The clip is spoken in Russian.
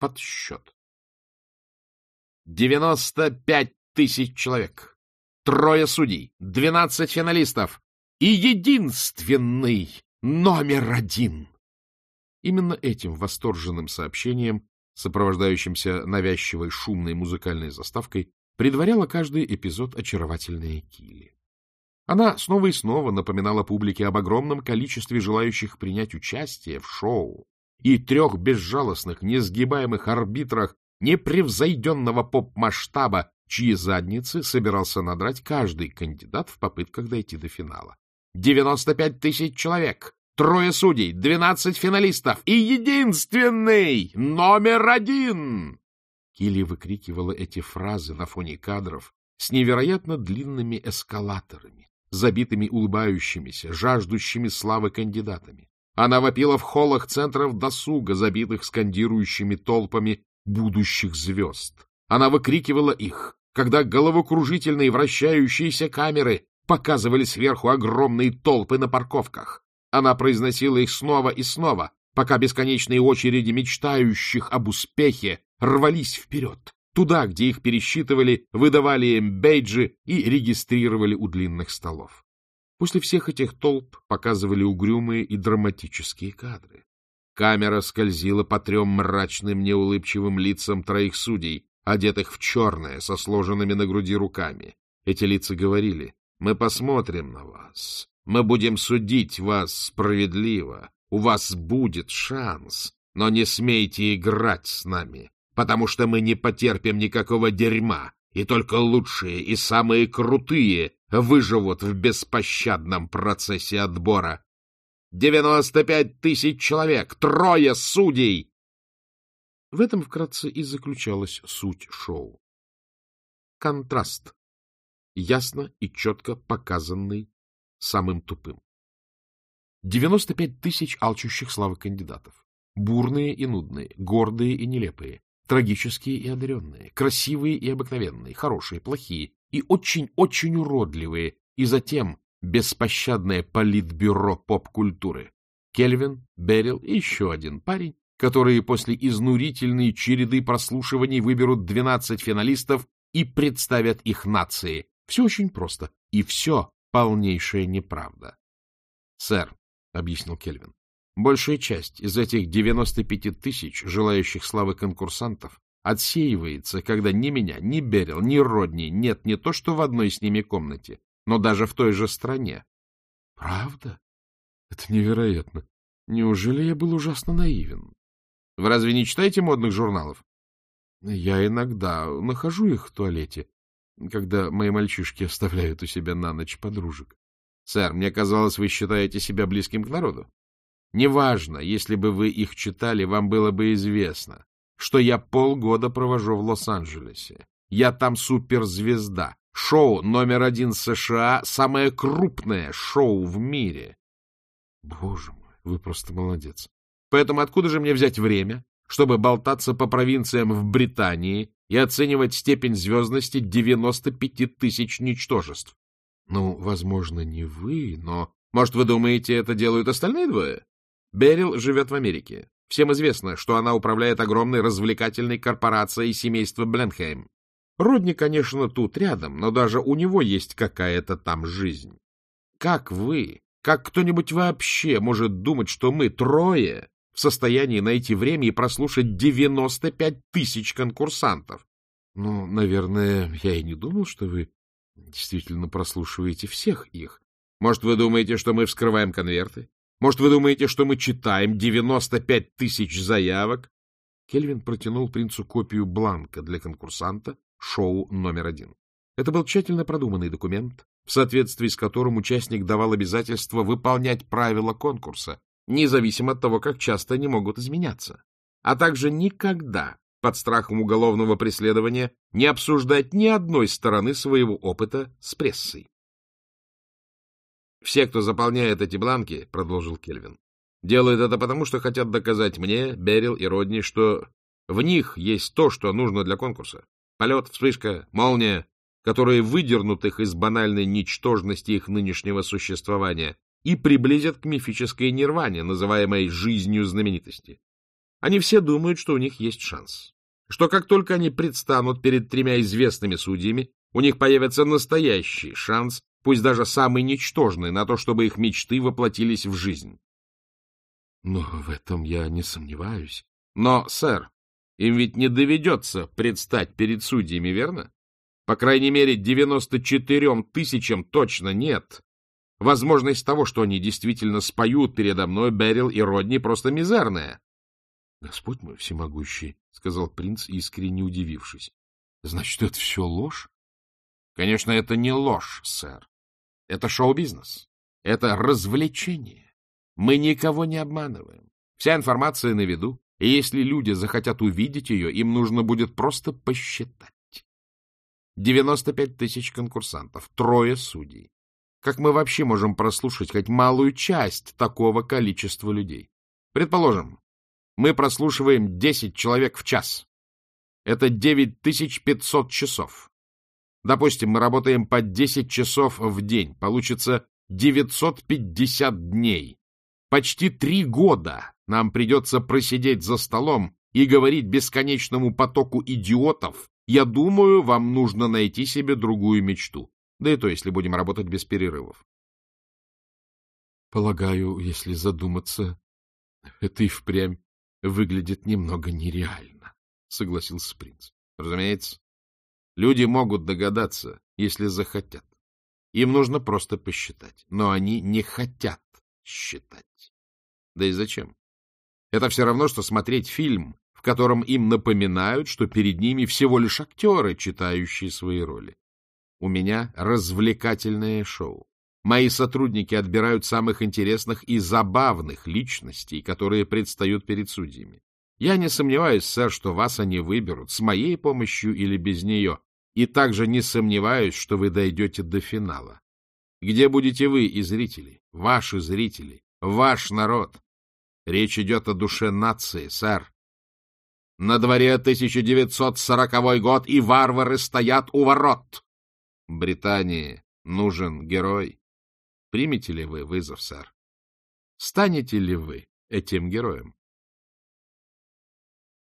подсчет. Девяносто пять тысяч человек, трое судей, двенадцать финалистов и единственный номер один. Именно этим восторженным сообщением, сопровождающимся навязчивой шумной музыкальной заставкой, предваряла каждый эпизод очаровательная Килли. Она снова и снова напоминала публике об огромном количестве желающих принять участие в шоу и трех безжалостных, несгибаемых арбитрах непревзойденного поп-масштаба, чьи задницы собирался надрать каждый кандидат в попытках дойти до финала. 95 тысяч человек, трое судей, 12 финалистов и единственный номер один! Килли выкрикивала эти фразы на фоне кадров с невероятно длинными эскалаторами, забитыми улыбающимися, жаждущими славы кандидатами. Она вопила в холлах центров досуга, забитых скандирующими толпами будущих звезд. Она выкрикивала их, когда головокружительные вращающиеся камеры показывали сверху огромные толпы на парковках. Она произносила их снова и снова, пока бесконечные очереди мечтающих об успехе рвались вперед, туда, где их пересчитывали, выдавали им бейджи и регистрировали у длинных столов. После всех этих толп показывали угрюмые и драматические кадры. Камера скользила по трем мрачным, неулыбчивым лицам троих судей, одетых в черное, со сложенными на груди руками. Эти лица говорили, «Мы посмотрим на вас, мы будем судить вас справедливо, у вас будет шанс, но не смейте играть с нами, потому что мы не потерпим никакого дерьма, и только лучшие и самые крутые выживут в беспощадном процессе отбора. Девяносто пять тысяч человек, трое судей! В этом вкратце и заключалась суть шоу. Контраст, ясно и четко показанный самым тупым. Девяносто пять тысяч алчущих славы кандидатов. Бурные и нудные, гордые и нелепые, трагические и одаренные, красивые и обыкновенные, хорошие, плохие и очень-очень уродливые, и затем беспощадное политбюро поп-культуры. Кельвин, Берил и еще один парень, которые после изнурительной череды прослушиваний выберут 12 финалистов и представят их нации. Все очень просто, и все полнейшая неправда. — Сэр, — объяснил Кельвин, — большая часть из этих 95 тысяч желающих славы конкурсантов отсеивается, когда ни меня, ни Берил, ни Родни нет не то что в одной с ними комнате, но даже в той же стране. — Правда? Это невероятно. Неужели я был ужасно наивен? Вы разве не читаете модных журналов? Я иногда нахожу их в туалете, когда мои мальчишки оставляют у себя на ночь подружек. Сэр, мне казалось, вы считаете себя близким к народу. Неважно, если бы вы их читали, вам было бы известно, что я полгода провожу в Лос-Анджелесе. Я там суперзвезда. Шоу номер один США — самое крупное шоу в мире. Боже мой, вы просто молодец. Поэтому откуда же мне взять время, чтобы болтаться по провинциям в Британии и оценивать степень звездности 95 тысяч ничтожеств. Ну, возможно, не вы, но... Может, вы думаете, это делают остальные двое? Берил живет в Америке. Всем известно, что она управляет огромной развлекательной корпорацией семейства Бленхейм. Родни, конечно, тут рядом, но даже у него есть какая-то там жизнь. Как вы, как кто-нибудь вообще может думать, что мы трое в состоянии найти время и прослушать 95 тысяч конкурсантов. Ну, наверное, я и не думал, что вы действительно прослушиваете всех их. Может, вы думаете, что мы вскрываем конверты? Может, вы думаете, что мы читаем 95 тысяч заявок? Кельвин протянул принцу копию бланка для конкурсанта шоу номер один. Это был тщательно продуманный документ, в соответствии с которым участник давал обязательство выполнять правила конкурса, независимо от того, как часто они могут изменяться, а также никогда под страхом уголовного преследования не обсуждать ни одной стороны своего опыта с прессой. «Все, кто заполняет эти бланки, — продолжил Кельвин, — делают это потому, что хотят доказать мне, Берил и Родни, что в них есть то, что нужно для конкурса. Полет, вспышка, молния, которые выдернут их из банальной ничтожности их нынешнего существования и приблизят к мифической нирване, называемой жизнью знаменитости. Они все думают, что у них есть шанс. Что как только они предстанут перед тремя известными судьями, у них появится настоящий шанс, пусть даже самый ничтожный, на то, чтобы их мечты воплотились в жизнь. Но в этом я не сомневаюсь. Но, сэр, им ведь не доведется предстать перед судьями, верно? По крайней мере, 94 тысячам точно нет. Возможность того, что они действительно споют передо мной, Берил и Родни, просто мизерная. — Господь мой всемогущий, — сказал принц, искренне удивившись. — Значит, это все ложь? — Конечно, это не ложь, сэр. Это шоу-бизнес. Это развлечение. Мы никого не обманываем. Вся информация на виду, и если люди захотят увидеть ее, им нужно будет просто посчитать. 95 тысяч конкурсантов, трое судей. Как мы вообще можем прослушать хоть малую часть такого количества людей? Предположим, мы прослушиваем 10 человек в час. Это 9500 часов. Допустим, мы работаем по 10 часов в день. Получится 950 дней. Почти три года нам придется просидеть за столом и говорить бесконечному потоку идиотов, я думаю, вам нужно найти себе другую мечту. Да и то, если будем работать без перерывов. Полагаю, если задуматься, это и впрямь выглядит немного нереально, — согласился принц. Разумеется, люди могут догадаться, если захотят. Им нужно просто посчитать. Но они не хотят считать. Да и зачем? Это все равно, что смотреть фильм, в котором им напоминают, что перед ними всего лишь актеры, читающие свои роли. У меня развлекательное шоу. Мои сотрудники отбирают самых интересных и забавных личностей, которые предстают перед судьями. Я не сомневаюсь, сэр, что вас они выберут, с моей помощью или без нее, и также не сомневаюсь, что вы дойдете до финала. Где будете вы и зрители, ваши зрители, ваш народ? Речь идет о душе нации, сэр. На дворе 1940 год, и варвары стоят у ворот. Британии нужен герой. Примете ли вы вызов, сэр? Станете ли вы этим героем?